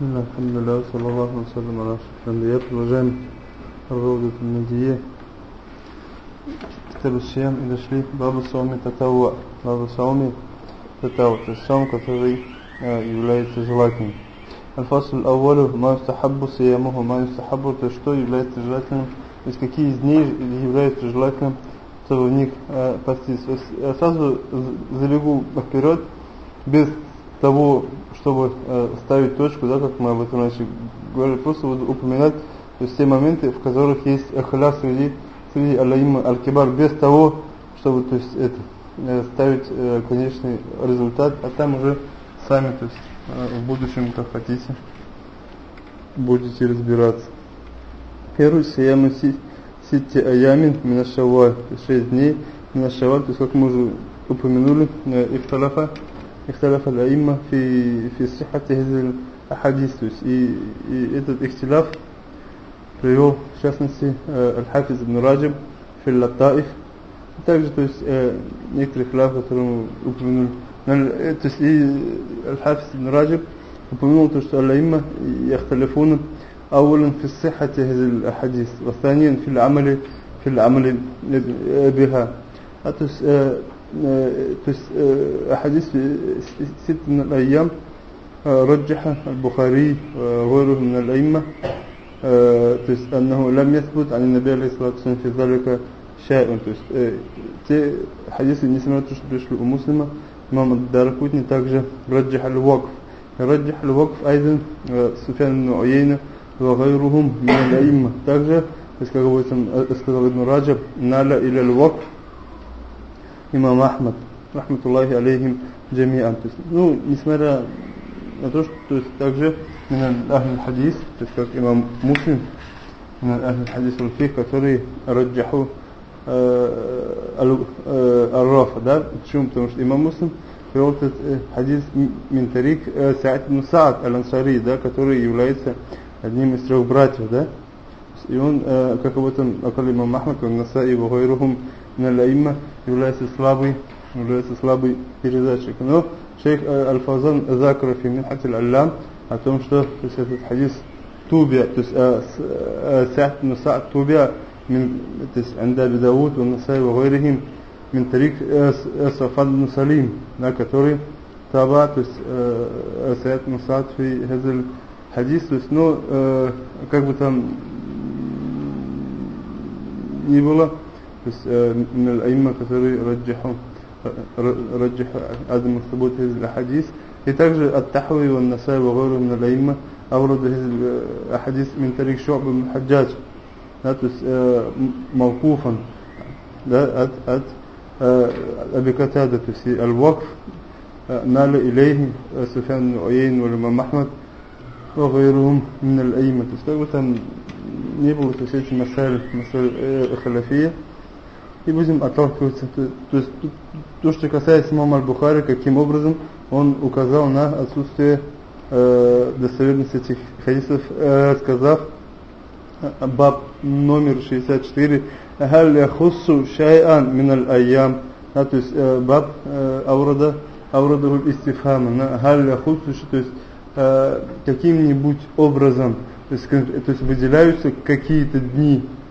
بسم الله الحمد لله وصلى الله وسلم على أشرف الأنبياء продолжаем الروضة النجية كتاب الصيام إذا шли باب صوم تتوع باب صوم تتوع то есть صوم который является желательным الفصل الأول ما يستحب صيامه ما يستحب то есть что является желательным то есть какие из дней являются желательным чтобы в них поститься сразу залегу вперед без того, чтобы э, ставить точку, да, как мы об этом раньше говорили, просто буду упоминать то есть, те моменты, в которых есть ахля среди, среди аллаима аль-кибар, без того, чтобы то есть, это, э, ставить э, конечный результат, а там уже сами то есть, э, в будущем, как хотите, будете разбираться. Первый сияму сити аямин минашаваль, 6 дней минашаваль, то есть как мы уже упомянули, э, ихталафа, اختلف الأئمة في في صحة هذه الأحاديث и, и этот ихтиляф привел в частности Аль-Хафиз ибн Раджиб في اللطائف также то есть некоторые хляф, которые мы упомянули то есть и Аль-Хафиз ибн Раджиб упомянул то, что Аль-Аимма يختلفون أولا في صحة هذه الأحاديث وثانيا في العمل في العمل بها то есть то есть في أحاديث ست من الأيام آه، رجح البخاري آه، وغيره من الأئمة آه، أنه لم يثبت عن النبي عليه الصلاة والسلام في ذلك شيء. حديث النسمة تشبه المسلمة مام الداركوتني также رجح الوقف. رجح الوقف أيضا سفيان بن عيينة وغيرهم من الأئمة. также как бы там сказал Ибн Раджаб, имам Ахмад, рахматуллахи алейхим джамиан. То есть, ну, несмотря на то, что то есть, также من أهل الحديث, то есть как имам Муслим, من أهل الحديث والفقه, которые رجحوا الرافع, да? Почему? Потому что имам Муслим привел этот хадис мин тарик Саид ибн Саад аль-Ансари, да, который является одним из трех братьев, да? И он, как об этом сказал имам Ахмад, Насаи и Вагайрухум, من является слабый, является слабый передатчик. Но шейх Аль-Фазан Закра фи Минхат Аль-Аллам о том, что то есть, этот хадис тубия, то есть Са'д бн Са'д тубия من عند أبي داود والنسائي وغيرهم من طريق صفان بن سليم который تابع то есть Са'д бн Са'д في هذا الحديث то есть ну как бы там не было то есть من الأئمة которые رجحوا رجح عدم ثبوت هذه الأحاديث и также التحوي والنسائي وغيره من الأئمة أورد هذه الأحاديث من طريق شعب بن الحجاج да, то есть موقوفا да, от, от أبي قتادة то есть الوقف نال إليه سفيان بن عيين والإمام أحمد وغيرهم من الأئمة то есть как бы там не было то есть эти масаль, масаль халяфия и будем отталкиваться. То, то есть то, что касается имама Аль-Бухари, каким образом он указал на отсутствие э, достоверности этих хадисов, э, сказав э, баб номер 64 «Халь яхуссу шай'ан миналь айям» да, то есть э, баб э, аурада аурадагуль истифхама «Халь яхуссу» то есть э, каким-нибудь образом то есть, то есть выделяются какие-то дни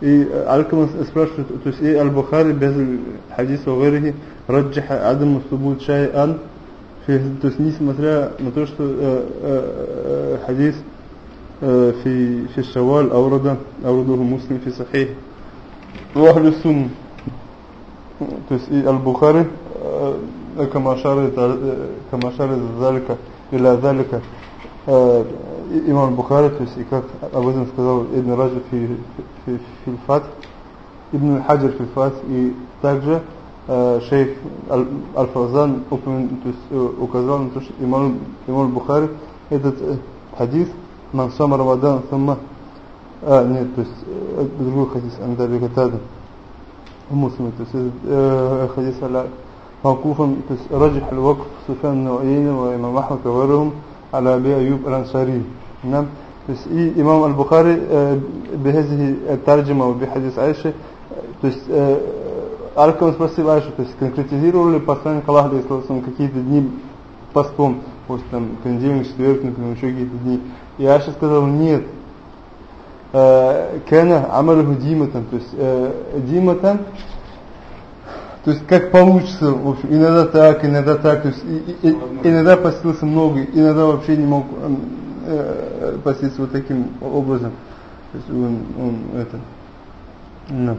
и Алькам спрашивает, то есть и Аль-Бухари без хадиса Вайрихи раджиха Адам Субут Шай'ан, то есть несмотря на то, что э, э, хадис э, في في الشوال أورد أورده مسلم في صحيح وأهل السنة то есть и Аль-Бухари كما أشار كما أشار ذلك إلى ذلك имам Бухари, то есть и как об этом сказал Ибн Раджи фи, фи, фи Фат, Ибн Хаджар фи Фат, и также э, шейх Аль-Фазан указал на то, что имам, имам Бухари этот хадис «Ман сама Рамадан, сама а, нет, то есть э, другой хадис Андаби Катада муслим, то есть э, хадис аля موقوفا رجح الوقف سفيان النوعين وإمام أحمد وغيرهم على أبي أيوب الأنصاري نعم То есть и имам Аль-Бухари э, бихазихи э, тарджима в бихадис Айши, э, то есть Аркам спросил Айшу, то есть конкретизировали посланник Аллаха, какие-то дни постом, вот там понедельник, четверг, например, еще какие-то дни. И Айша сказал, нет, кэна амалюху диматан, то есть диматан, то есть как получится, в общем, иногда так, иногда так, то есть и, и, иногда постился много, иногда вообще не мог эм, э, поститься вот таким образом. То есть он, он это... ну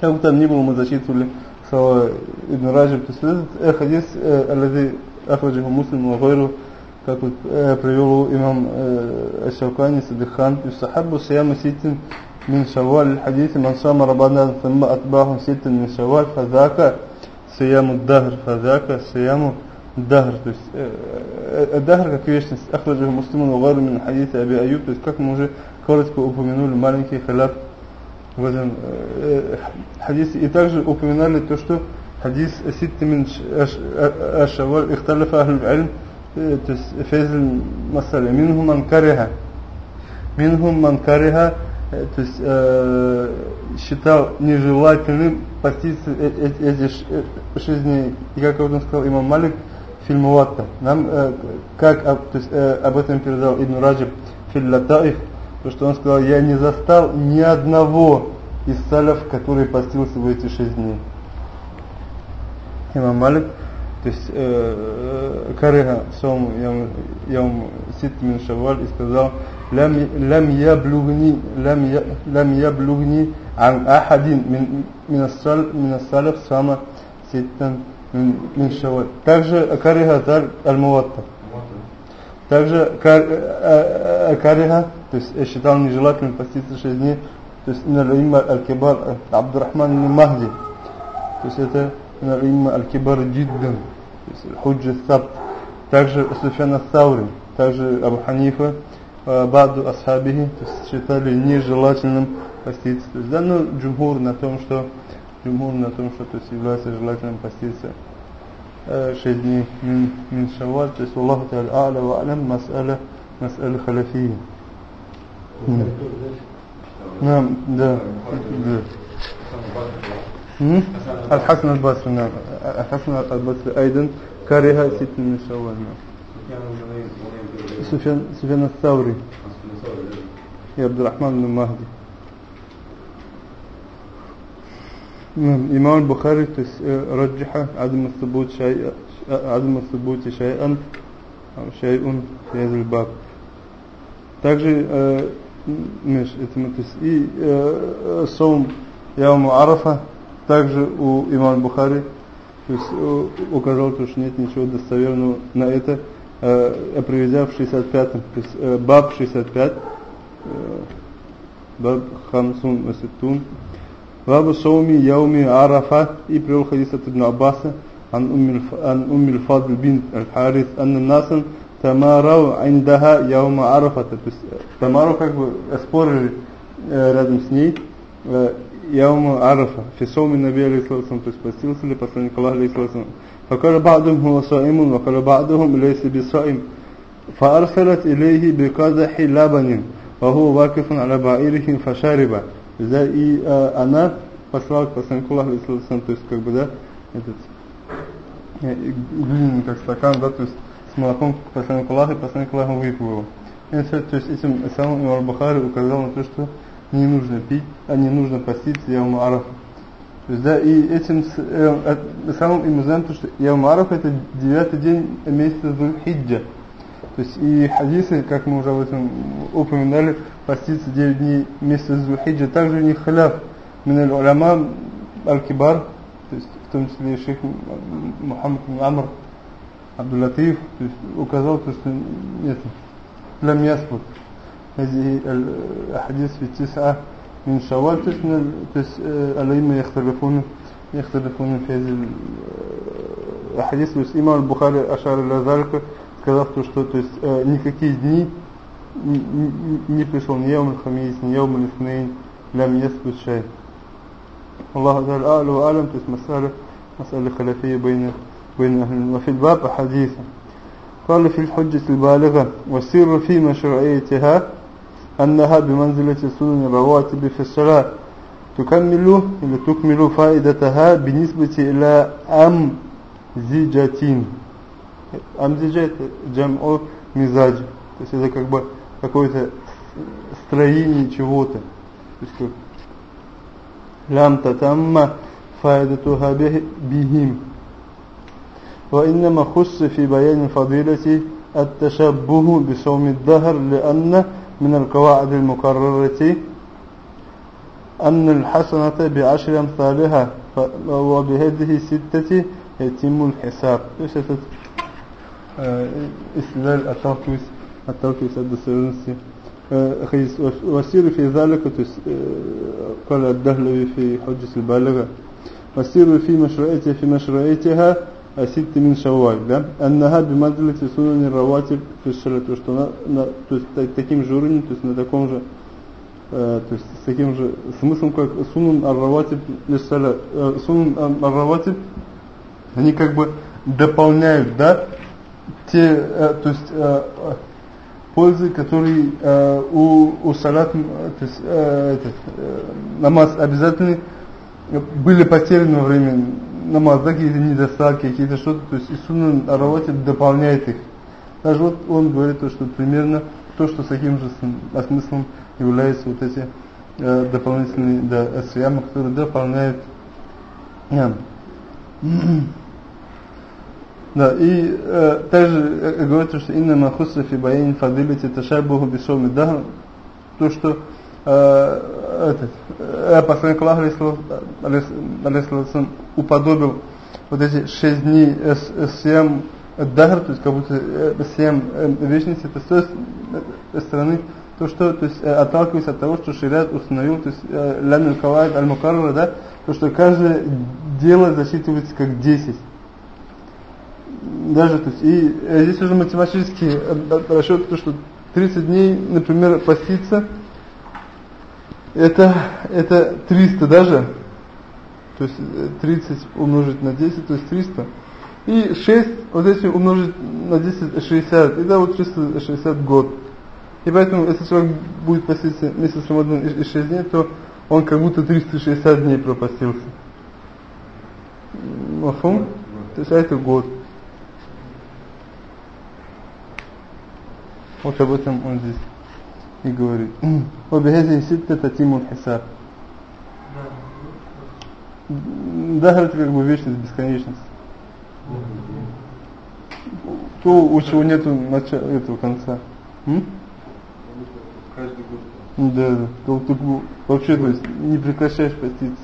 Как бы там ни было, мы зачитывали слова Ибн Раджиб. То есть этот э, хадис, э, аллази ахраджиху муслиму агайру, как вот э, привел имам Ашавкани Садыхан, «Юсахаббу сияма ситин мин шаваль хадиси ман сама рабадан самма атбаху ситин мин шаваль фазака сияму дагр фазака сияму Дагр, то есть э, э, Дагр как вечность, Ахраджа Муслимун Вару Мин Хадиса Аби Аюб, то есть как мы уже коротко упомянули маленький халат, в этом э, э хадисе. И также упоминали то, что хадис Ситти Мин Ашавар э, Ихталифа Ахлюб Альм, то есть Фейзл Масали, Минхум Анкариха, Минхум Анкариха, то есть э, считал нежелательным поститься эти жизни. И как об этом сказал имам Малик, фильмуатта. Нам, э, как то есть, э, об этом передал Ибн Раджиб Филлатаиф, то что он сказал, я не застал ни одного из салев, который постился в эти шесть дней. Имам Малик то есть э, кариха сом яум сит мин шаваль и сказал лам лам яблугни лам лам яблугни ан ахадин мин мин ас-сал мин ас-салaf сама ну, ну, также кариха аль-муатта. Также э, э, кариха, то есть я считал нежелательным поститься 6 дней, то есть Налима Аль-Кибар э, Абдурахман Махди. То есть это Налима Аль-Кибар Джиддан, то есть Худжи Сабт. Также Суфяна Саурин, также Абу Ханифа, Баду Асхабихи, то есть считали нежелательным поститься. То есть данный ну, джумхур на том, что джумхур на том, что то есть является желательным поститься э, 6 дней мин, мин шаваль, то есть Аллаху Та'аля А'ля ва Алям, мас'аля, мас'аля халяфии. Нам, да, да. الحسن البصري نعم الحسن البصري أيضا كره ست من شوال نعم سفيان سفيان الثوري يا عبد الرحمن بن مهدي إمام البخاري رجح عدم الثبوت شيء عدم الثبوت شيئا أو شيء في هذا الباب также э, مش это то есть и э, صوم يوم عرفة Также у имама Бухари то есть, указал, что нет ничего достоверного на это, э, приведя в 65-м, то есть э, баб 65, э, баб хамсун васитун, баб сауми яуми арафа, и привел хадис от Ибн Аббаса, عن أم عن أم الفضل بنت الحارث أن الناس تماروا عندها يوم عرفة تماروا как бы спорили рядом с ней يوم عرفة في صوم النبي عليه الصلاة والسلام تسبسيل صلى посланник الله عليه الصلاة والسلام فقال بعضهم هو صائم وقال بعضهم ليس بصائم فأرسلت إليه بقدح لبن وهو واقف على بعيره فشارب да, и э, она пошла к посланнику то есть как бы, да, этот э, как стакан, да, то есть с молоком к посланнику Аллаху, и посланник выпил его. Это, то есть этим самым Имар Бухари указал на то, что не нужно пить, а не нужно постить Явму Арафа. То есть, да, и этим э, самым и мы знаем то, что Явму Арафа это девятый день месяца Зульхиджа. То есть и хадисы, как мы уже об этом упоминали, поститься 9 дней месяца Зульхиджа, также у них халяф. Миналь уляма аль-кибар, то есть в том числе шейх Мухаммад Амр Абдуллатиф, то есть указал, то, что нет, лам яспут. هذه الأحاديث في التسعة من شوال الأئمة يختلفون يختلفون في هذه الأحاديث то есть имам Бухари أشار إلى ذلك сказав то что то есть никакие дни н- н- не пришел ни Яум Хамис, ни Яум Лифнейн, лям ясбут шай. الله تعالى أعلى وأعلم تس مسألة مسألة خلافية بين بين أهل العلم. وفي الباب حديث قال في الحجة البالغة والسر في مشروعيتها أنها بمنزلة سنن الرواتب في الصلاة تكمل إلى تكمل فائدتها بالنسبة إلى أمزجة أمزجة это جمع مزاج то есть это как бы какое-то строение чего-то то есть как لم تتم فائدتها به- بهم وإنما خص في بيان فضيلة التشبه بصوم الدهر لأن من القواعد المكررة أن الحسنة بعشر أمثالها ف- وبهذه ستة يتم الحساب إيش этот э, استدلال отталкиваясь отталкиваясь от достоверности э, حديث وسير في ذلك تس- э, قال الدهلوي في حجة البالغة وسير في مشروعيتها في مشروعيتها ست من شوال да? أنها بمنزلة سنن الرواتب في الشرع то что на, на, то есть та- таким же уровнем то есть на таком же э, то есть с таким же смыслом как сунун ар-раватиб лиссаля э, сунун ар-раватиб они как бы дополняют да те э, то есть э, э, пользы которые э, у у салат то есть э, этот, э, намаз обязательный э, были потеряны во время намаза какие-то недостатки какие-то что-то то есть и сунан ар-раватиб дополняет их даже вот он говорит то что примерно то что с таким же см- смыслом являются вот эти э, дополнительные да, асьямы, которые дополняют ням. Да, и э, также э, говорится, что инна махусса фи баян фадилити ташабуху бисоми дахр, то, что э, этот, э, посланник Аллаха, алейхиссалам, уподобил вот эти шесть дней э, э, съем дахр, то есть как будто э, съем э, вечности, это с той э, стороны, то, что, то есть э, отталкиваясь от того, что шариат установил, то есть лям аль-кавайд аль-мукаррара, да, то, что каждое дело засчитывается как 10 даже, то есть, и э, здесь уже математический э, э, расчет, то, что 30 дней, например, поститься, это, это 300 даже, то есть э, 30 умножить на 10, то есть 300, и 6 вот эти умножить на 10, 60, и да, вот 360 год. И поэтому, если человек будет поститься месяц Рамадан и 6 дней, то он как будто 360 дней пропастился. Мафум? То есть, а это год. Вот об этом он здесь и говорит. وبهذه ستة تتم الحساب. Дахр это как бы вечность, бесконечность. То, у чего нету начала, этого конца. М? Каждый год. Да, да. То, то, вообще, то есть, не прекращаешь поститься.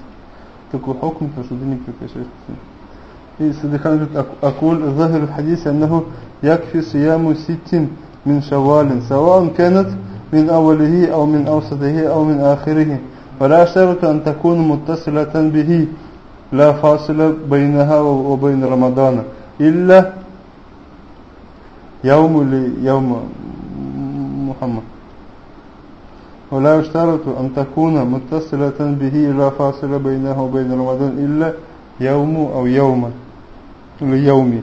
Такой хокм, то, что ты не прекращаешь поститься. И Садыхан говорит, «Ак- أقول ظاهر الحديث أنه يكفي صيام ست من شوال سواء كانت من أوله أو من أوسطه أو من آخره. ولا شرط أن تكون متصلة به لا فاصلة بينها وبين رمضان. إلا يوم ليوم محمد. ولا يشترط أن تكون متصلة به لا فاصلة بينها وبين رمضان إلا يوم أو يوما ليومي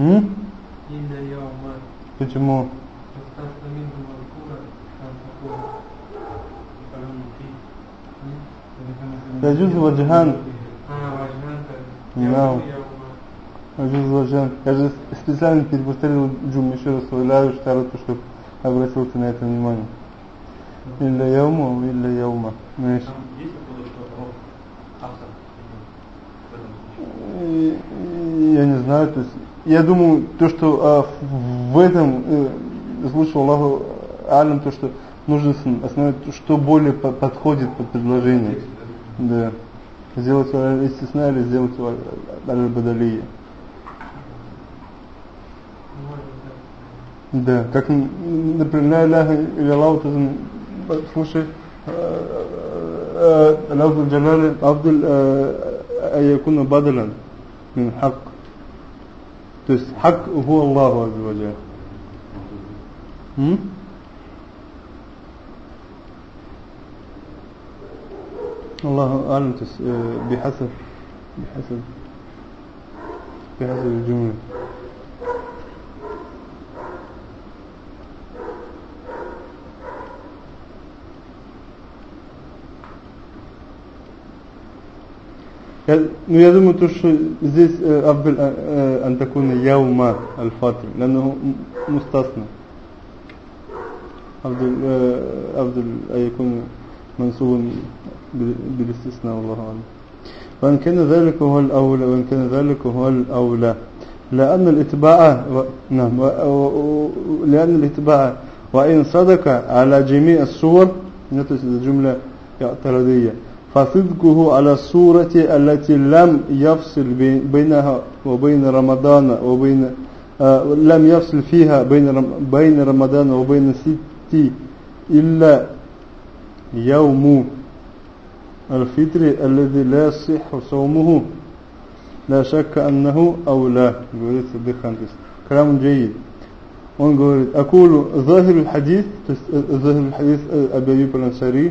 М? إلا يوما Почему? مستقبل منه مذكورا أن تكون كلام فيه يجوز وجهان آه وجهان نعم. يوم يوم يجوز وجهان. Я же специально переповторил Джум еще раз لا يشترط, чтобы обратил ты на это внимание. Илля яума, илля яума. Знаешь? Там есть какой-то что-то автор в этом случае? И- и Я не знаю, то есть я думаю, то, что э, в этом э, лучше Аллаху Алям, то, что нужно основать, что более по подходит под предложение. Да. Сделать истисна или сделать его аль-бадалия. Да, как, например, ля ля или а, а, Аллаху, тоже, слушай, Аллаху Джалали, Абдул Айякуна Бадалян, Хакк. تستحق هو الله عز وجل. الله أعلم بحسب بحسب بحسب الجملة. Я, ну я думаю, то, что здесь э, أفضل э, أن تكون يوم الفطر لأنه م- مستثنى أفضل آه، أفضل أن يكون منصوبا بال- بالاستثناء والله أعلم وإن كان ذلك هو الأولى وإن كان ذلك هو الأولى لأن الاتباع و... نعم و... و... و... لأن الاتباع وإن صدق على جميع الصور نتج الجملة اعتراضية فصدقه على الصورة التي لم يفصل بي- بينها وبين رمضان وبين آه لم يفصل فيها بين رم... بين رمضان وبين ست إلا يوم الفطر الذي لا يصح صومه لا شك أنه أولى говорит Садык Хан. То есть كلام جيد он говорит أقول ظاهر الحديث то есть э, ظاهر الحديث э, أبي أيوب الأنصاري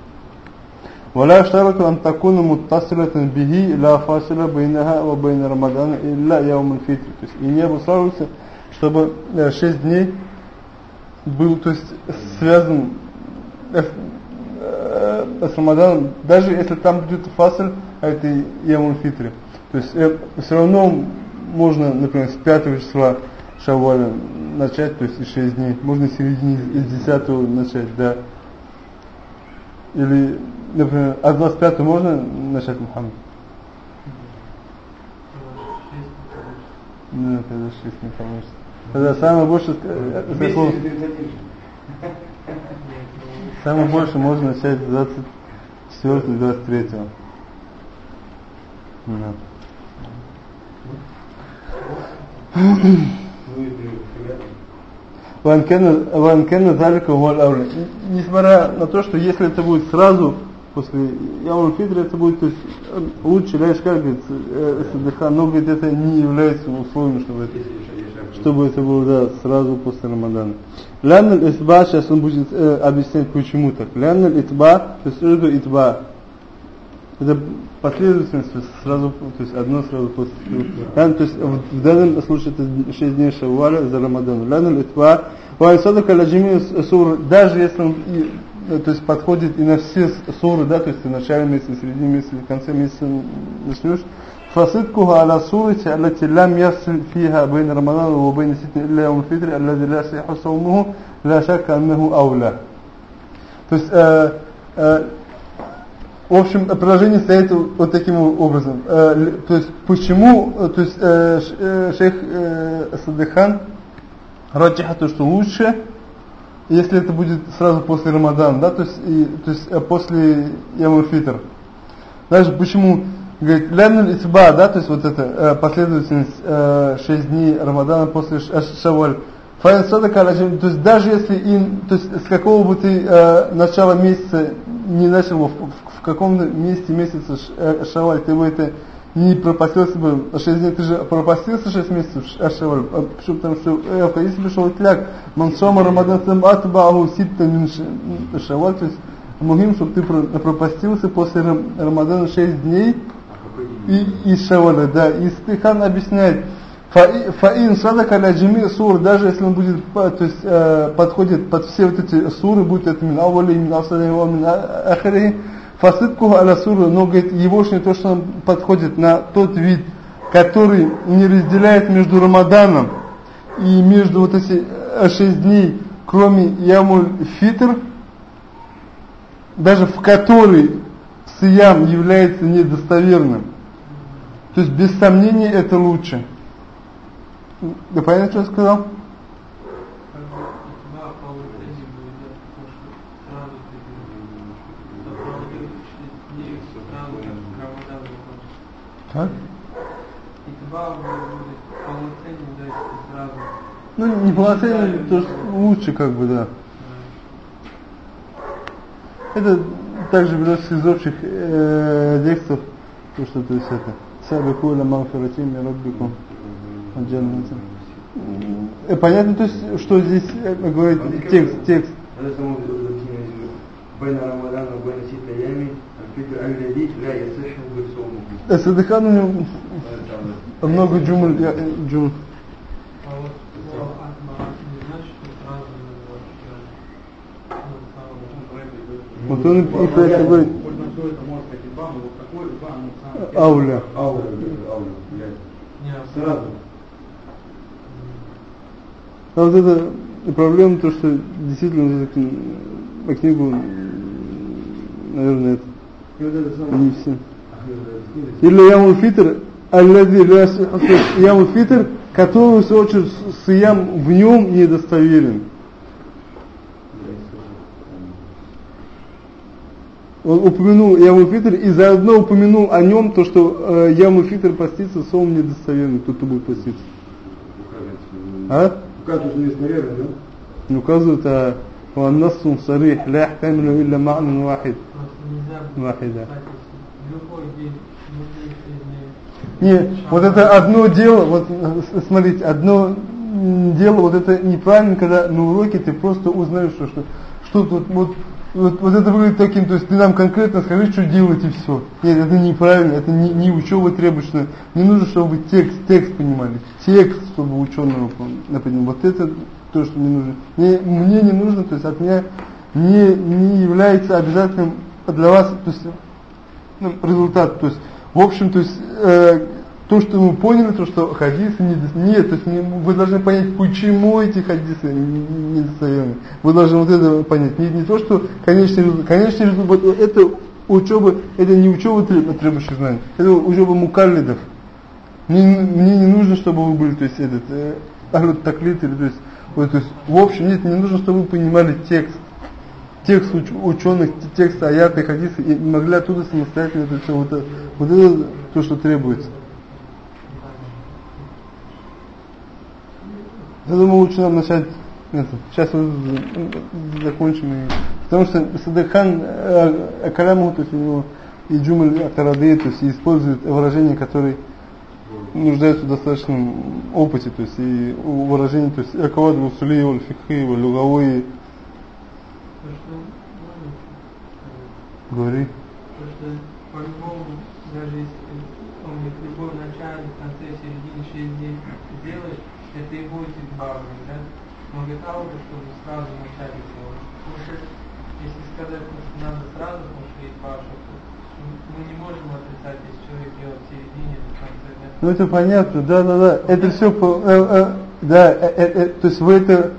ولا يشترط أن تكون متصلة به لا فاصلة بينها وبين رمضان إلا يوم الفطر то есть и не обуславливается чтобы 6 дней был то есть связан э, э, с Рамаданом даже если там будет фасль а это Ямун Фитри то есть э, все равно можно например с 5 числа Шаваля начать то есть и 6 дней можно с середины из 10 начать да или, Например, а 25 можно начать, Мухаммад? Ну, тогда 6 не получится. Тогда самое больше... Заслов... Самое больше можно начать с 24 23 ну да. Ванкен Ванкен Несмотря на то, что если это будет сразу после Яум Фитр это будет то есть, лучше ляж как говорится э, СДХ но говорит это не является условием чтобы это чтобы это было да, сразу после Рамадана. Лянна итба сейчас он будет э, объяснять почему так. Лянна итба, то есть это итба. Это последовательность то есть сразу, то есть одно сразу после. Лянна, то есть в, в данном случае это 6 дней Шавваля за Рамадан. Лянна итба, ва садака ладжими сур, даже если он то есть подходит и на все с- суры, да, то есть в начале месяца, в середине месяца, в конце месяца начнешь, فصدقه على صورة التي لم يصل فيها بين رمضان وبين ستة إلا يوم الفطر الذي لا يصح صومه لا شك أنه أولى то есть э, э, в общем предложение стоит вот таким образом Э, л- то есть почему э, то есть э, ш- э, шейх э, Садыхан раджиха то что лучше если это будет сразу после Рамадана да то есть и, то есть э, после Ямуль Фитр знаешь почему? Говорит лянул исба да то есть вот это э, последовательность э, 6 дней Рамадана после э, Шаваль. Файн садака то есть даже если им, то есть с какого бы ты начала месяца не начал в, в- в каком месте месяца Шаваль, ты бы это не пропастился бы 6 дней, ты же пропастился 6 месяцев ш- э, Шаваль, А почему? Потому что э, в хадисе пришел тляг, мансома Рамадан сам атбаху ситта мин Шаваль, то есть мухим, чтобы ты про- пропастился после Рам- Рамадана 6 дней и из Шаваля, да, и Стихан объясняет, Фа- Фаин садака ля джими сур, даже если он будет, по- то есть э, подходит под все вот эти суры, будет это мин ауали, мин асали, ва мин а- аля суры, но говорит, егошний то, что он подходит на тот вид, который не разделяет между Рамаданом и между вот эти э, шесть дней, кроме Ямуль Фитр, даже в который Сиям является недостоверным. То есть без сомнения это лучше. Ты понятно, что я сказал? Как бы итма по улучшению идет, потому что сразу ты сопроводишь дней сразу как Рамадан Так? Итма будет полноценнее, да, сразу. Ну, не полноценный, то есть лучше как бы, да. Это также берется из общих э, текстов, то что то есть это. Сабику ля магфиратим мин раббикум. Э, Понятно, то есть, что здесь э, говорит текст, текст. Садыхан у него много джумуль. Э, Джум. Вот он и про это говорит. Э, ауля. Ауля. Сразу. А вот это проблема то, что действительно эту книгу, наверное, это не все. э, Или ямул фитр, аллади ля сиху, то есть ямул фитр, который, в свою очередь, с- сиям в нем недостоверен. Он упомянул ямул фитр и заодно упомянул о нем то, что э, ямул фитр постится, сом недостоверный, тот, кто будет поститься. А? Указывает, что есть наверное, да? Не указывает, а والنص صريح لا يحتمل إلا معنى واحد просто нельзя Вахида. Не, вот это одно дело, вот смотрите, одно дело, вот это неправильно, когда на уроке ты просто узнаешь, что, что, что тут, вот, вот, вот это выглядит таким, то есть ты нам конкретно скажи, что делать и все. Нет, это неправильно, это не, не учеба требуется. Не нужно, чтобы текст, текст понимали. Текст, чтобы ученого понимал. Вот это то, что не нужно. Не, мне не нужно, то есть от меня не, не является обязательным для вас, то есть ну, результат. То есть, в общем, то есть, э, то, что мы поняли, то, что хадисы не, нет, то есть вы должны понять, почему эти хадисы не- недостоверны. Вы должны вот это понять. Не, не то, что конечный результат. Конечный результат, вот это учеба, это не учеба треб- требующих знаний, это учеба мукаллидов. Мне, мне не нужно, чтобы вы были, то есть, этот, э, таклит, или, то есть, вот, то есть, в общем, нет, мне нужно, чтобы вы понимали текст текст уч- ученых, текст аяты, хадисы, и могли оттуда самостоятельно это все, вот, это- вот это то, что требуется. Я думаю, лучше нам начать это. Сейчас вот закончим. И, потому что Садыхан э, Каляму, то есть у него и Джумаль Акарады, то есть и использует выражения, которые нуждаются в достаточном опыте, то есть и у выражений, то есть Акавад, Вусули, Фикхи, Луговые, То, что, ну, э, говори. то, что по-любому, даже если он в любом начале, в конце, середине, 6 дней сделаешь, это и будет избавлен, да? Но говорит, а уже, чтобы сразу в начале делать. Потому что, если сказать, что надо сразу, потому что то мы не можем отрицать, если человек делает в середине в конце, да? Ну это понятно, да, да, да. Это все, да, э, э, э, то есть вы это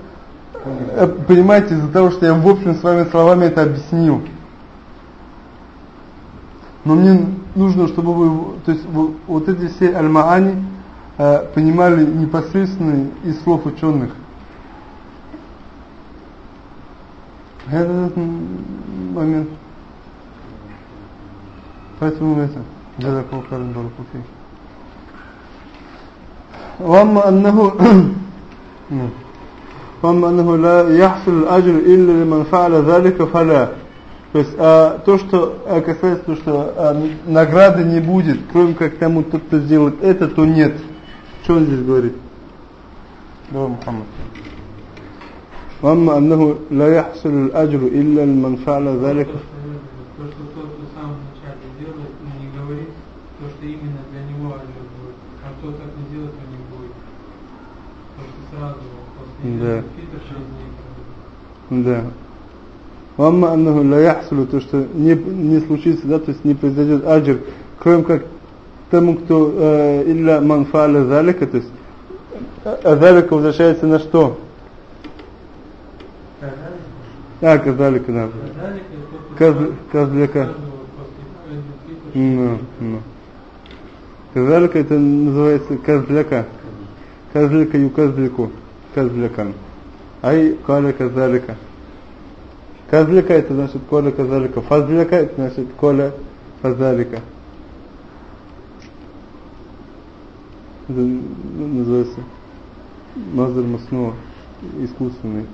э, понимаете из-за того, что я в общем с вами словами это объяснил Но мне нужно, чтобы вы, то есть вы- вот эти все аль-маани э, понимали непосредственно из слов ученых. Этот м, момент. Поэтому это, джазакаллаху хайран, баракаллаху фик. واما انه نعم. واما انه لا يحصل الاجر الا لمن فعل ذلك فلا то есть а, то что а, касается то что а, награды не будет кроме как тому тот кто сделает это то нет что он здесь говорит давай Мухаммад واما انه لا يحصل الاجر الا لمن فعل ذلك То, что тот, кто сам вначале делает, но не говорит, то, что именно для него ажир будет. А кто так не делает, то не будет. Да. Фитр шесть дней. Да. Вамма аннаху ла яхсулу, то, что не, не случится, да, то есть не произойдет аджир, кроме как тому, кто э, илля манфаля залика, то есть а залика возвращается на что? А, казалика, да. Каз- Казляка. Ну, ну. Казалика это называется казляка. Казляка юказляку. Казлякан. Ай каля казалика. Казляка это значит коля казалика. Фазляка это значит коля фазалика. Это называется мазар маснуа, искусственный.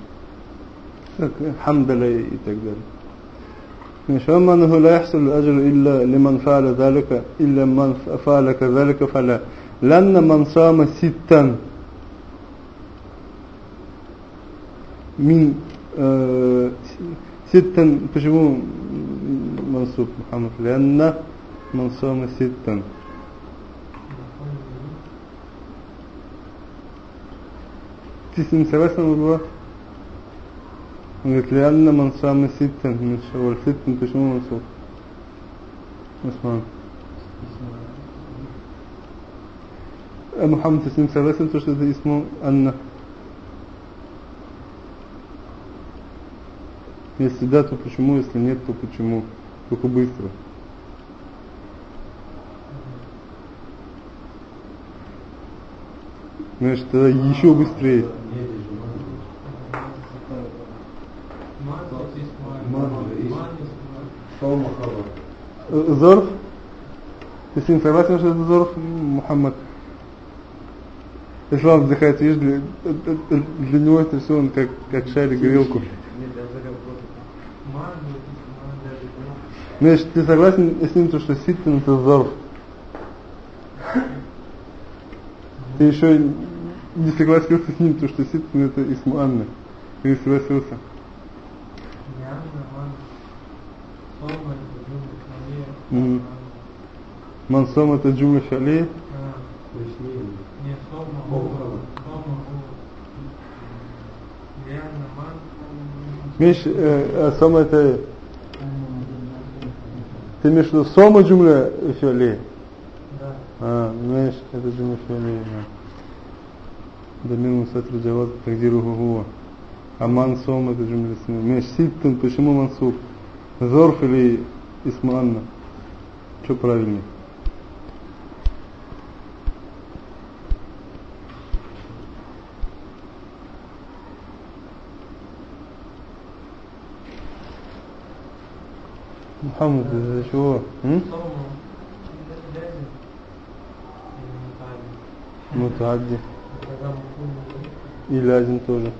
Как хамдаля и так далее. مش أما أنه لا يحصل الأجر إلا لمن فعل ذلك إلا من فعل كذلك فلا لأن من صام ستا من آه ستا почему منصوب محمد لأن من صام ستا ты с ним согласен Урва? Он говорит, لأن من صام ستا من شوال ستا почему منصوب Усман А Мухаммад, ты с ним согласен, то, что это исму Анна? Если да, то почему, если нет, то почему? Только быстро. Знаешь, тогда еще быстрее. Зорф? Ты с ним согласен, что это Зорф, Мухаммад? Ислам вздыхает, видишь, для, для него это все он как, как шарик грелку. Значит, ты согласен с ним, то, что ситтин это зорф? Ты еще не согласился с ним, то, что ситтин это исму Анна. Или согласился? Мансом это джумля шали. Миш, э, сом это... Ты имеешь в виду сома джумля фиоли? А, знаешь, это джумля фиоли, да. Дамир мусатр джаваз тагдируху хуа. А мансом это джумля сина. Миш, ситтин, почему мансур? Зорф или исманна? Что правильнее? Мухаммад, из-за чего? М? Мутадди. И лязин тоже.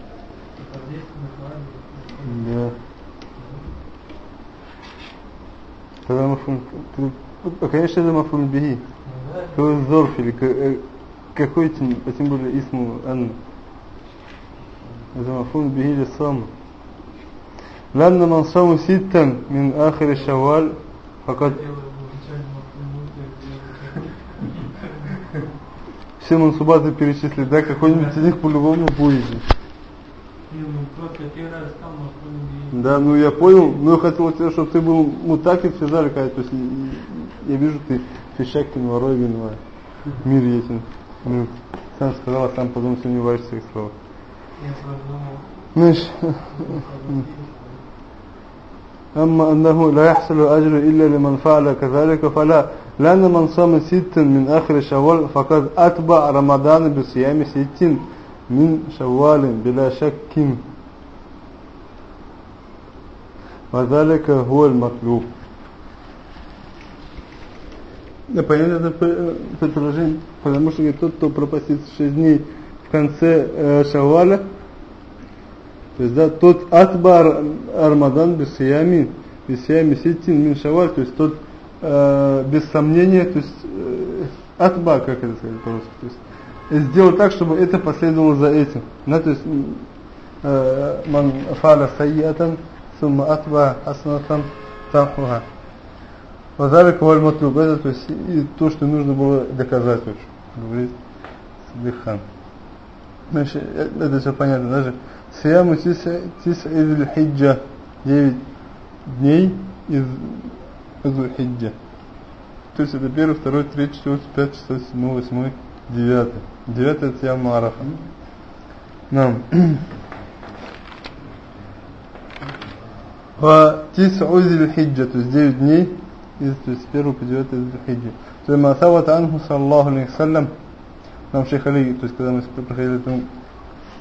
Да. Когда мафун... ты- Конечно, это мафун бихи. Какой зорф или ка- э, какой тем, а тем более исму Анна. Это мафун бихи или сам. لأن من صام ستا من آخر شوال فقد все мансубаты перечислили, да, какой-нибудь из них по-любому будет. Да, ну я понял, но я хотел тебе, чтобы ты был мутакив физаль, то есть я вижу, ты фишакин, воровин, мир этим. Ну, сам сказал, а сам потом сомневаешься в своих словах. Знаешь, أما أنه لا يحصل الأجر إلا لمن فعل كذلك فلا لأن من صام ست من آخر شوال فقد أتبع رمضان بصيام ست من شوال بلا شك وذلك هو المطلوب Да, понятно, это п- предложение, потому что говорит, тот, кто пропастит 6 дней в конце э, шаваля, то есть, да, тот атбар армадан без сиями, без сиями ситин мин шаваль, то есть тот э, без сомнения, то есть э, атба, как это сказать по-русски, то есть сделал так, чтобы это последовало за этим. Да, то есть э, ман фаля сайятан, сумма атба хасанатан тамхуха. Вазалик валь это то есть и то, что нужно было доказать, вот, говорит Садыхан. Э, это все понятно. Даже Сияму тис из хиджа 9 дней из хиджа. То есть это первый, второй, третий, четвертый, пятый, шестой, седьмой, восьмой, девятый. Девятый это Сиям Арафа. Нам. وتسع ذي الحجة то есть 9 дней из то есть 1 по 9 из Хиджи. То есть Масават Анху саллаху алейхи саллям нам шейх Али, то есть когда мы проходили эту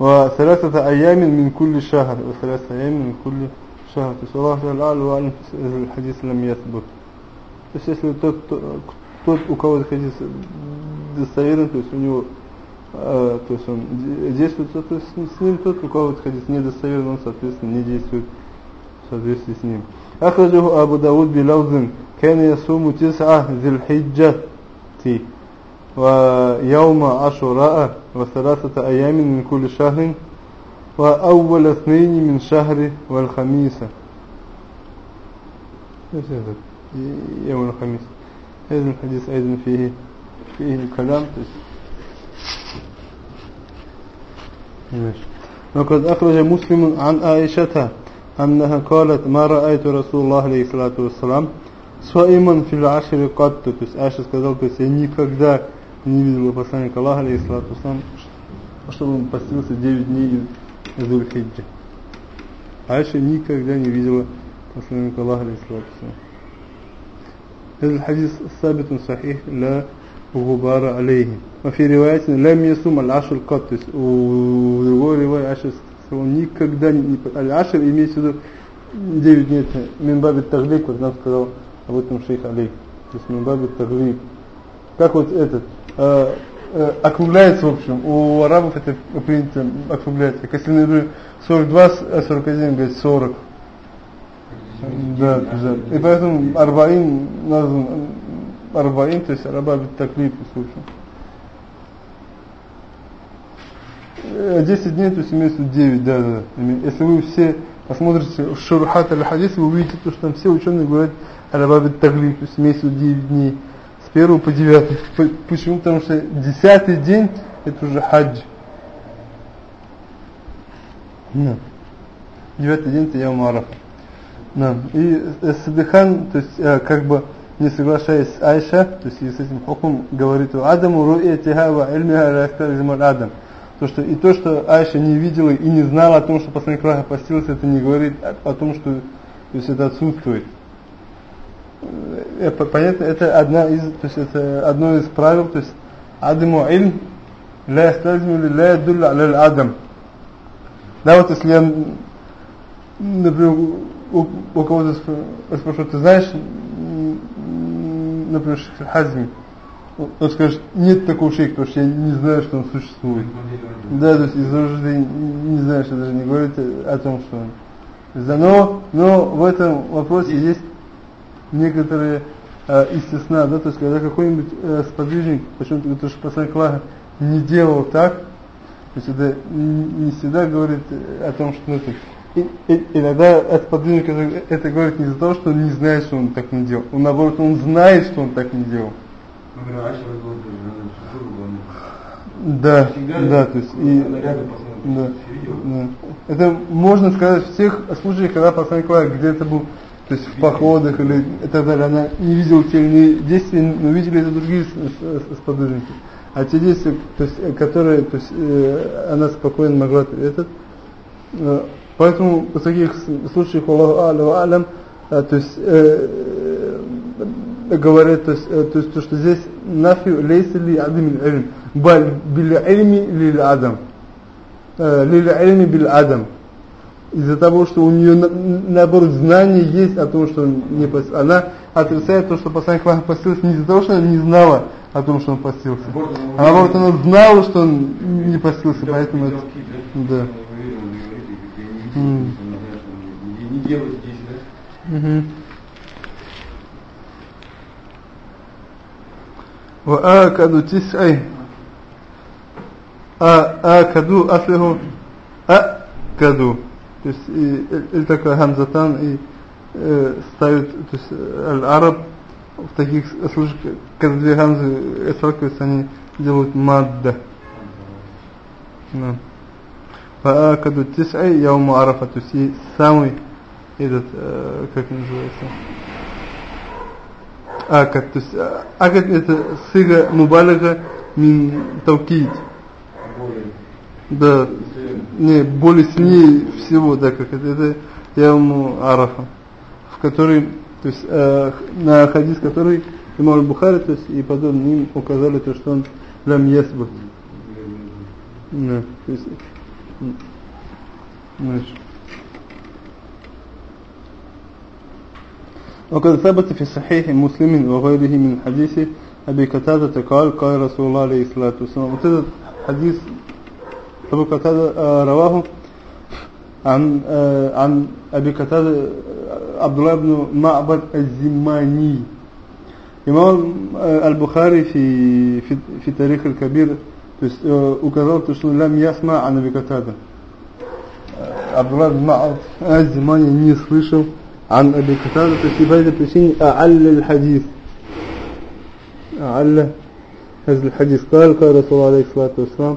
وثلاثة أيام من كل شهر وثلاثة أيام من كل شهر то есть الله تعالى وأعلم الحديث لم يثبت то есть если тот, тот у кого хадис достоверен то есть у него то есть он действует то есть с ним тот, у кого хадис недостоверен, он, соответственно, не действует в соответствии с ним. أخرجه أبو داود بلوز كان يصوم تسعة ذي الحجة ويوم عاشوراء وثلاثة أيام من كل شهر وأول اثنين من شهر والخميس يوم الخميس هذا الحديث أيضا فيه فيه كلام ماشي وقد أخرج مسلم عن عائشة أنها قالت ما رأيت رسول الله عليه الصلاة والسلام صائما في العشر قد то есть Аиша сказал то есть я никогда не видела посланника Аллаха, алейхиссалату сам, чтобы он постился 9 дней из Зульхиджи. Айша никогда не видела посланника Аллаха, алейхиссалату сам. Этот хадис сабитун сахих ля губара алейхи. Вафи ревайатина лям ясум аль-ашр кат. То есть у другого ревая Айша он никогда не... Аль-ашр имеет в виду 9 дней. Минбабит таглик, вот нам сказал об этом шейх алейх. То есть минбабит таглик. Как вот этот э, э, округляется в общем у арабов это принято округляется как если например 42 41 говорит 40 да, да. И поэтому Арбаин назван Арбаин, то есть Араба Таклип, в общем. 10 дней, то есть имеется 9, да, да. Если вы все посмотрите Шурхат аль-Хадис, вы увидите, то, что там все ученые говорят Араба Таклип, то есть имеется 9 дней. С 1 по 9. Почему? Потому что 10 день это уже хадж. Да. Девятый день это Яум Арафа. Да. И Садыхан, то есть как бы не соглашаясь с Айша, то есть с этим хуком говорит Адаму ру'ятиха ва ильмиха ла Адам. То, что и то, что Айша не видела и не знала о том, что посланник Аллаха постился, это не говорит о том, что то есть это отсутствует. Это, понятно, это одна из, то есть это одно из правил, то есть Адаму ильм ла ястазму ла ядуллу аля адам. Да, вот если я, например, у, у кого-то спрошу, ты знаешь, например, шейх Хазми, он скажет, нет такого шейха, потому что я не знаю, что он существует. Да, то есть что ты не знаешь, что даже не говорит о том, что он. Но, но в этом вопросе есть некоторые э, истесна, да, то есть когда какой-нибудь э, сподвижник, почему-то потому что посланник Аллаха не делал так, то есть это не всегда говорит о том, что ну, это и, и, иногда сподвижник это, это говорит не из-за того, что он не знает, что он так не делал. Он наоборот, он знает, что он так не делал. Да, да, то есть и, да, да. Это можно сказать в тех случаях, когда посланник где-то был, то есть в походах или и так далее, она не видела те или иные действия, но видели это другие сподвижники. А те действия, то есть, которые, то есть, э, она спокойно могла этот, э, Поэтому в таких случаях Аллаху Алям, то есть э, говорят, то есть, э, то есть то, что здесь нафи лейса ли адам илм, баль бил ильми лил адам, лил ильми бил адам Из-за того, что у нее наоборот знание есть о том, что не пос... она отрицает то, что посланник Аллаха постился не из-за того, что она не знала, о том, что он постился. Наоборот, он А наоборот, он знал, что он не постился, поэтому это... Да. М. Не делай здесь, да? Мгм. وآكد تسع آكدوا أصله أكدوا то есть и, или такая хамзатан и э, ставят, то есть аль-араб в таких случаях, когда две хамзы сталкиваются, они делают мадда. Да. Фаакаду тис'ай яуму арафа, то есть и самый этот, э, как называется, акад, то есть э, акад это сыга мубалага мин таукид. Да, не, более сильнее всего, да, как это, это Яуму Арафа, в который, то есть, э, на хадис, который имам Бухари, то есть, и подобно им указали то, что он лям ясбут. Да, то есть, м, значит. وقد ثبت في صحيح مسلم وغيره من حديث أبي قتادة قال قال رسول الله عليه الصلاة والسلام вот этот حديث أبو قتادة آه، رواه عن آه، عن أبي قتادة آه، عبد الله بن معبد الزماني إمام آه، البخاري في في في تاريخ الكبير то есть, э, указал то, что лям ясма ан Аби Катада. Абдулlah бин Ма'ад Азимани не слышал عن أبي قتادة في هذه الحسين أعل الحديث أعل هذا الحديث قال قال رسول الله عليه الصلاة والسلام آه،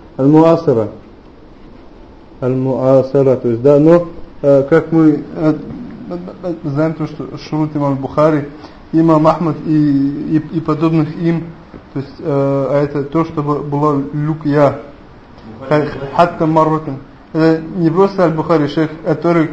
аль-муасара. Аль-муасара, то есть, да, но э, как мы э, знаем то, что шрут имам Бухари, имам Ахмад и, и, и подобных им, то есть, э, а это то, что было люкья, хатта марвакан. Это не просто аль-Бухари, шейх, который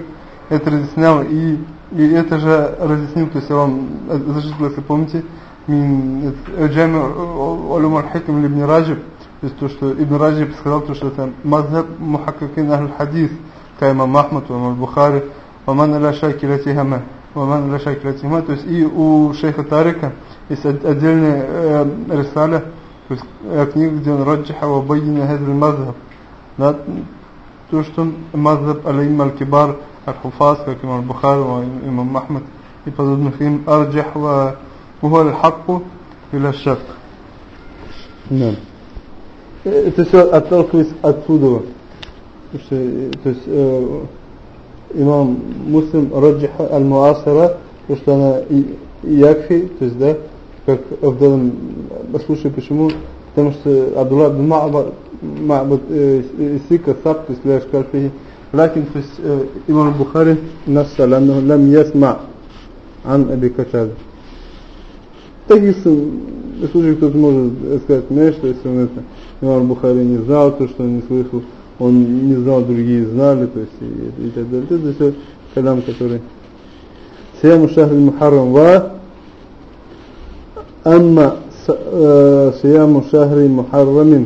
это разъяснял и и это же разъяснил, то есть я вам э, зажигал, если помните, мин э, Джами Улюм Аль-Хикм Раджиб, То что Ибн Раджиб сказал, то, что это мазхаб мухаккакин ахль хадис, каймам Махмад, вамам Бухари, ва ваман аля ва ман аля шакилятихама. То есть и у шейха Тарика есть отдельная э, рисаля, то есть книга, где он раджиха ва вабайдина хазил мазхаб. Да, то, что мазхаб алейм аль-кибар, аль-хуфаз, как имам Бухари, имам Махмад, и подобных им арджих ва вугал аль-хакку или аль-шак. Да. это все отталкиваясь отсюда. Потому что, э, то есть э, имам Муслим Раджиха Аль-Муасара, потому что она и, и Якфи, то есть, да, как в данном случае, почему? Потому что Абдулла Абдул Ма'бад Ма'бад э, Сика Саб, то есть Ляш Карфи, лакин, то есть э, имам Бухари, Насса, ланну лам ясма ан Аби Качад. Таких случаев кто-то может сказать, знаешь, что если он это... имам Бухари не знал, то, что он не слышал, он не знал, другие знали, то есть и, и так далее. Это все калям, который صيام شهر المحرم و أما صيام شهر محرم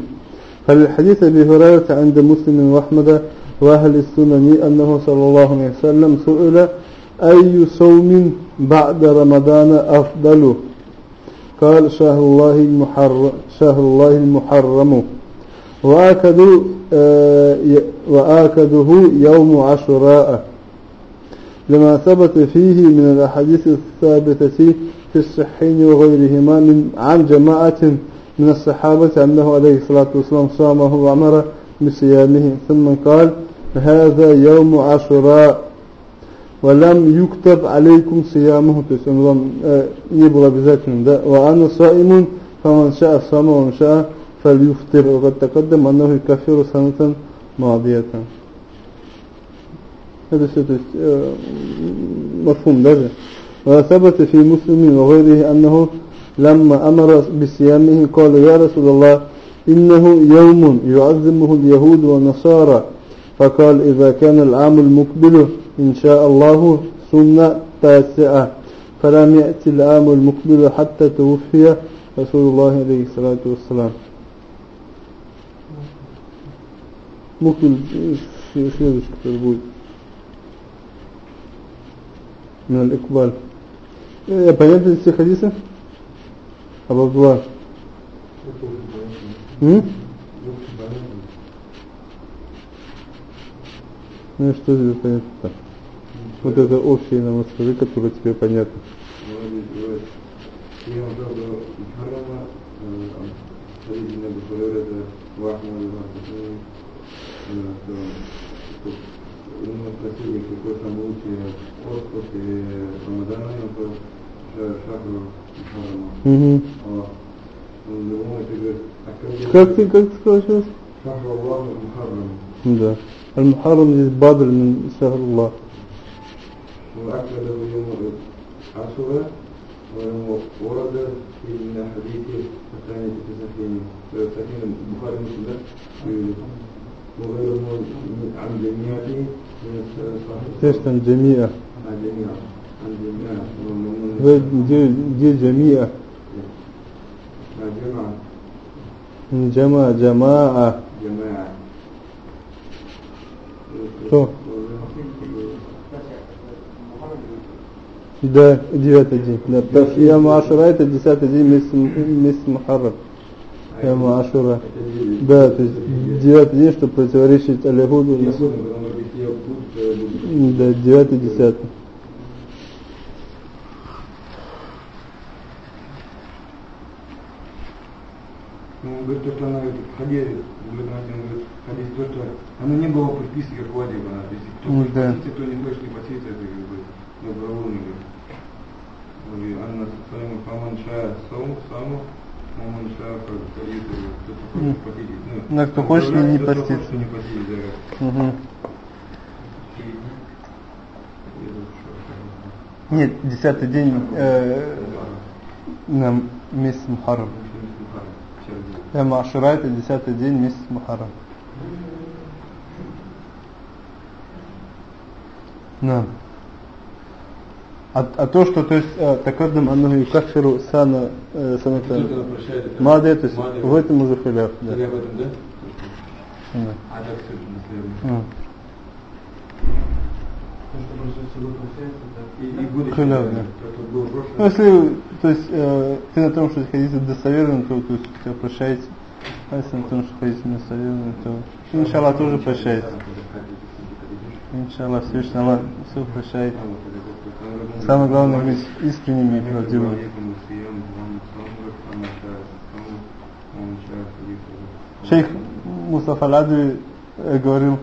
فللحديث أبي هريرة عند مسلم وأحمد وأهل السنن أنه صلى الله عليه وسلم سئل أي صوم بعد رمضان أفضل قال شهر الله المحرم شهر الله المحرم. وآكدوا وآكده يوم عاشوراء لما ثبت فيه من الأحاديث الثابتة في الصحين وغيرهما من عن جماعة من الصحابة أنه عليه الصلاة والسلام صامه وأمر بصيامه. ثم قال هذا يوم عاشوراء ولم يكتب عليكم صيامه تسلم يبغى بذاتهم ده. وأنا صائم فمن شاء صام ومن شاء فليفطر. وقد تقدم أنه يكفر سنة ماضية. هذا شيء مفهوم ده. وثبت في مسلم وغيره أنه لما أمر بصيامه قال يا رسول الله إنه يوم يعظمه اليهود والنصارى. فقال إذا كان العام المقبل إن شاء الله صمنا تاسعة فلم يأتي العام المقبل حتى توفي رسول الله عليه الصلاة والسلام مقبل في следующий который будет من الإقبال Я понятно все хадисы? Об Абдулла. Ну и что тебе понятно-то? Вот это общее нам расскажи, которое тебе понятно. Мы спросили, какой самый лучший пост после Рамадана, и он сказал, шагу Харама. Угу. Как ты, как ты сказал сейчас? Шагу Аллаху Да. المحرم للبادر من سهر الله. وأكد بيوم عشرة ورد في حديث الثاني في صحيح صحيح البخاري مسلم وغيره عن جميعه من الصحيح. عن جميع عن جميع عن جميع دي جميعه. جماعة جماعة. جماعة. Что? Да, девятый день. Да, Яма Ашура это десятый день месяца, месяца Мухаррам. Яма Ашура. Да, то есть девятый день, что противоречит Алихуду. Да, девятый, десятый. Ну, он говорит, то, что она хадис, Мартин, говорит, хадис, то, что оно не было приписки, как ваджиба. То есть, кто Ну, да. посетить, кто не хочет не посетить, это как бы добровольно. Анна своему фаман ша сом, саму, фаман ша хадис, кто-то хочет посетить. Ну, Да, кто хочет, не кто хочет, поститься. не посетить, да. Угу. Нет, десятый день э, на месяц Мухаррам. Яма Ашура это десятый день месяц Мухаррам. Да. А, а то, что то есть э, такаддам аннаху юкаффиру сана э, саната маде, то есть в этом уже халяф, да. Об этом, да? Да. А так все это И, и будущее, Халяв, да, да. как было Ну, если то есть, э, ты на том, что хадис достоверен, то, то есть тебя прощается. А если на том, что хадис недостоверен, то иншаллах тоже прощается. Иншаллах Всевышний Аллах все прощает. Самое главное быть искренними и правдивыми. Шейх Мустафа Ладви э, говорил,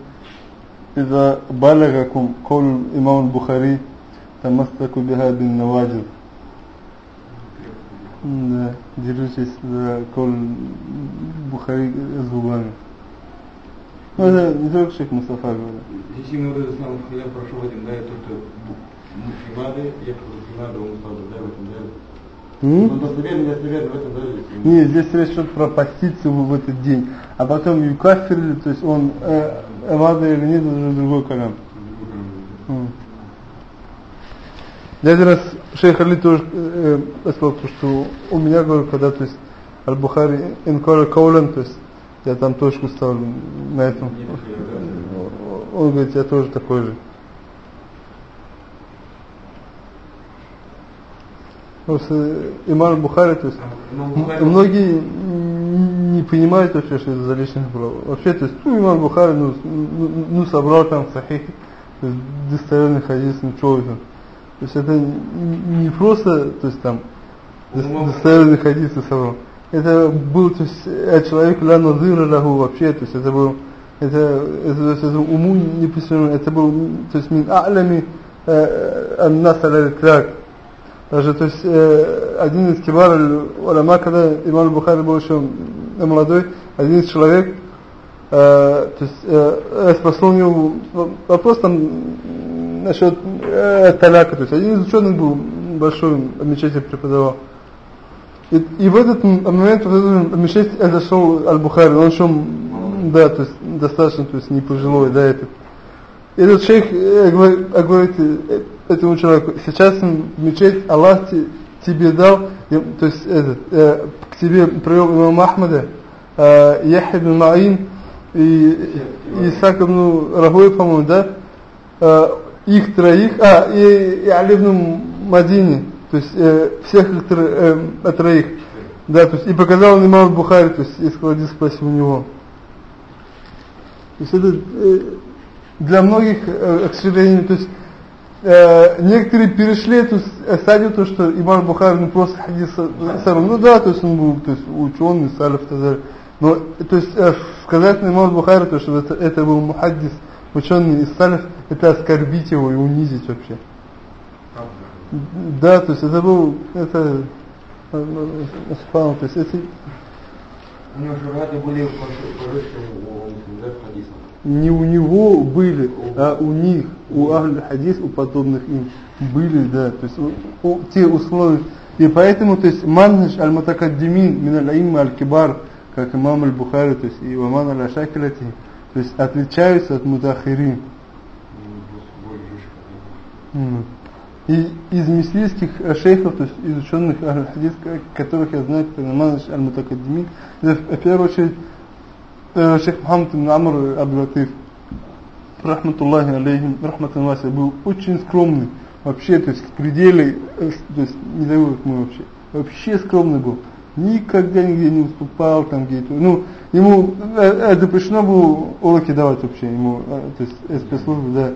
إذا بلغكم قول الإمام البخاري تمسكوا بها بالنواجذ Да, держитесь за кол Бухари зубами. Ну, это не только шейх Мустафа говорит. Здесь именно вот этот самый хлеб прошел один, да, и то, что мусульманы, ехал мусульман, он стал, да, в этом, да. в этом, да, здесь. Нет, здесь речь идет про поститься в этот день. А потом юкафирли, то есть он э, или нет, это уже другой калям. Я один раз шейх Али тоже э, э, сказал, то, что у меня, говорю, когда, то есть, Аль-Бухари инкора каулен, то есть, я там точку ставлю на этом. Он говорит, я тоже такой же. Просто имам Бухари, то есть, Бухари- многие не понимают вообще, что это за личных прав. Вообще, то есть, ну, имам Бухари, ну, ну, ну, собрал там сахих, то есть, достоверный хадис, ну, что это. То есть, это не просто, то есть, там, достоверный хадис собрал. Это был, то есть, э, человек ля назира лаху вообще, то есть, это был, это, это, то есть, это уму непостижимо, это был, то есть, мин а'лями ан-нас аля даже, то есть, э, один из кибар уляма, когда имам Бухари был еще молодой, один из человек, э, то есть, э, я спросил у него вопрос там насчет э, таляка, то есть, один из ученых был большой, в мечети преподавал. И, и в этот момент в эту мечеть это шел Аль-Бухари, он м, да, то есть достаточно, то есть не пожилой, да, этот. Этот шейх э, говорит, э, э, этому человеку, сейчас мечеть Аллах те- тебе дал, то есть этот, э, к тебе привел имам Ахмада, э, Яхя ибн Маин и Исаак ибн Рахуй, по-моему, да, э, их троих, а, и, и Али ибн Мадини, то есть э, всех их тро- э, э, троих, да, то есть и показал он имам Бухари, то есть и сказал, спросил у него. То есть это э, для многих, э, к сожалению, то есть э, некоторые перешли эту э, стадию, то, что имам Бухари ну, просто хадис э, сам, ну да, то есть он был то есть, ученый, салиф и так далее. Но, то есть э, сказать на имам Бухари, то, что это, это был мухаддис, ученый из салиф, это оскорбить его и унизить вообще. Да, то есть это был, это, э, э, субханаллах, то есть это У него же рады были пожитки у да, хадисов. Не у него были, а у них, у Ахль Хадис, у подобных им были, да, то есть у- те условия. И поэтому, то есть, манхаш аль-матакаддимин мин аль-аимма аль-кибар, как имам аль-Бухари, то есть, и ваман аль-Ашакилати, то есть, отличаются от мутахирин. И из мислийских э, шейхов, то есть из ученых аль-хадис, ко- которых я знаю, это Наманыш аль-Мутакаддимин, в первую очередь шейх Мухаммад ибн Амр Абдулатиф, рахматуллахи алейхим, рахматан вася, был очень скромный, вообще, то есть к пределе, э, то есть не такой, как мы вообще, вообще скромный был, никогда нигде не выступал, там где-то, ну, ему э, э, запрещено было уроки давать вообще, ему, э, то есть э, спецслужбы, да,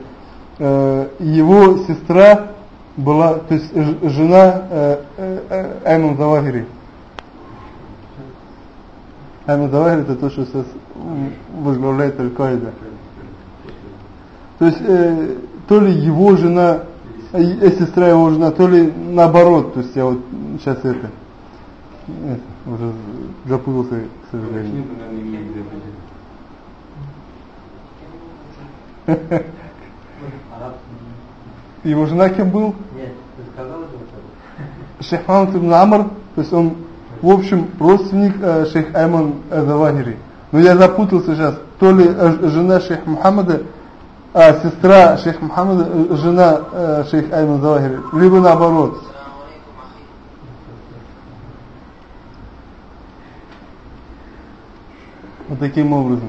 Э, его сестра была, то есть жена э, э, э, Айман Завахири. Завахири это то, что сейчас м, возглавляет Аль-Каида. То есть э, то ли его жена, э, э, сестра его жена, то ли наоборот, то есть я вот сейчас это, это уже запутался, к сожалению. Его жена кем был? Нет, ты сказал же это? Шейх Мухаммад ибн Амр, то есть он, в общем, родственник э, шейх Айман Завахири. Но я запутался сейчас, то ли э, жена шейх Мухаммада, а сестра шейх Мухаммада, э, жена э, шейх Айман Завахири, либо наоборот. Вот таким образом.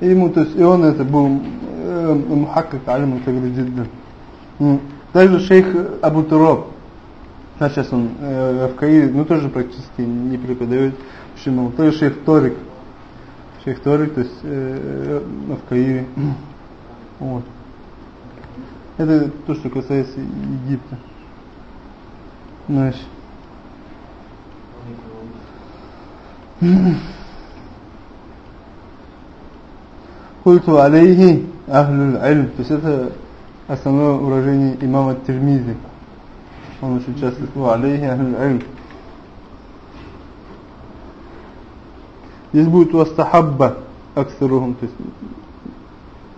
И ему, то есть, и он это был э, мухаккак алим джиддан. М. Также шейх Абу Тураб, да, сейчас он э, в КАИ, ну тоже практически не преподает. Почему? То есть шейх Торик. Шейх Торик, то есть э, в КАИ. Вот. Это то, что касается Египта. Ну, Значит. Культу алейхи ахлюль альм. То есть это основное выражение имама Термизи. он очень часто сказал алейхи ахлюль ильм здесь будет вастахабба аксарухум то есть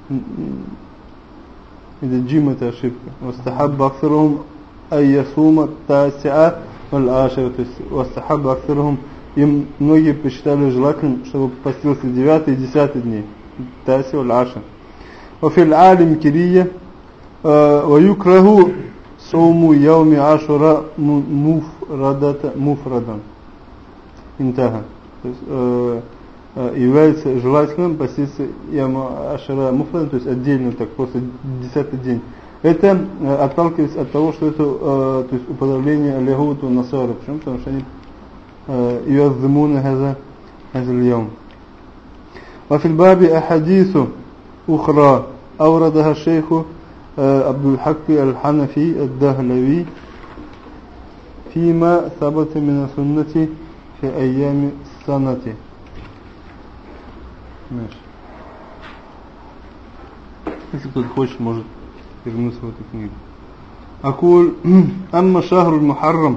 м, м, это джим это ошибка вастахабба аксарухум айясума тасиа валь ашира то есть вастахабба аксарухум им многие посчитали желательным чтобы постился 9 и 10 дней التاسع والعاشر وفي العالم كرية آه ويكره صوم يوم عاشوراء م- مفردة مفردا انتهى то есть, э, э, является желательным поститься яма ашара муфрада, то есть отдельно так просто десятый день. Это э, отталкивается от того, что это э, то есть уподобление алягуту насара. Почему? Потому что они يعظمون هذا هذا اليوم وفي الباب أحاديث أخرى أوردها الشيخ آه، عبد الحق الحنفي الدهلوي فيما ثبت من السنة في أيام السنة ماشي если кто-то хочет может вернуться в эту книгу أقول أما شهر المحرم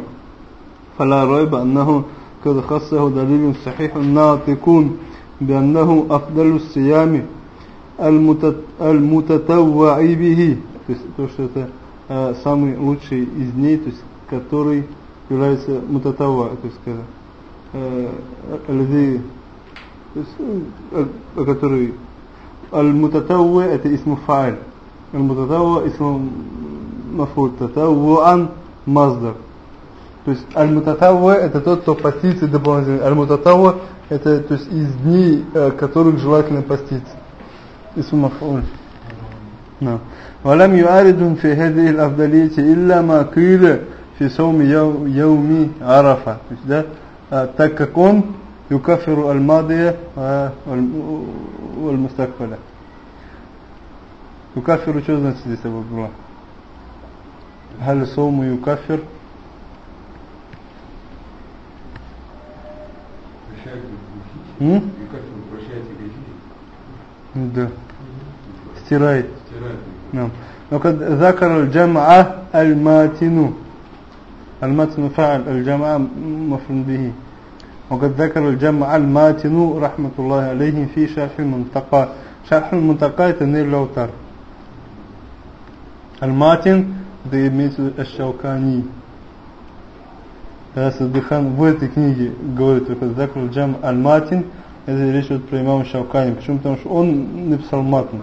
فلا ريب أنه قد خصه دليل صحيح ناطقون بأنه أفضل الصيام المتت- المتتوع به то есть то, что это э, самый лучший из дней, то есть который является мутатава, э, э, то есть ну, э, люди то есть, э, который аль-мутатавва это исмуфаиль, аль-мутатавва исму мафуль, татавуан маздар. То есть аль-мутатавва это тот, кто постится дополнительно. Аль-мутатавва это то есть из дней, э, которых желательно поститься. Исму. نعم ولم يعارض في هذه الأفضلية إلا ما قيل في صوم يو- يوم عرفة то есть, да, а, так как он يكفر الماضية а, والم- والمستقبلة يكفر что значит здесь Абу Абдулlah هل صوم يكفر Прощайте М? грехи. И как он прощает грехи? да стирает Стирает их. نعم وقد ذكر الجمع الماتن الماتن فعل الجمع مفعول به وقد ذكر الجمع الماتن رحمة الله عليه في شرح المنتقى شرح المنتقى تنير لوتر الماتن это имеется в виду الشوكاني Когда Садыхан в этой книге говорит, وقد ذكر الجمع الماتن это речь идет про имама Шаукани. Почему? Потому что он написал матн.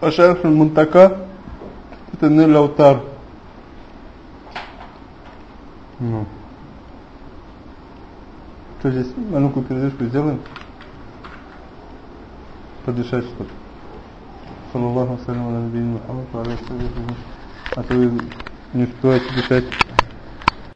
А шарф мунтака это не лаутар. Ну. Что здесь? А ну-ка передышку сделаем. Подышать что-то. Саллаллаху аля салям. А то не успеваете дышать.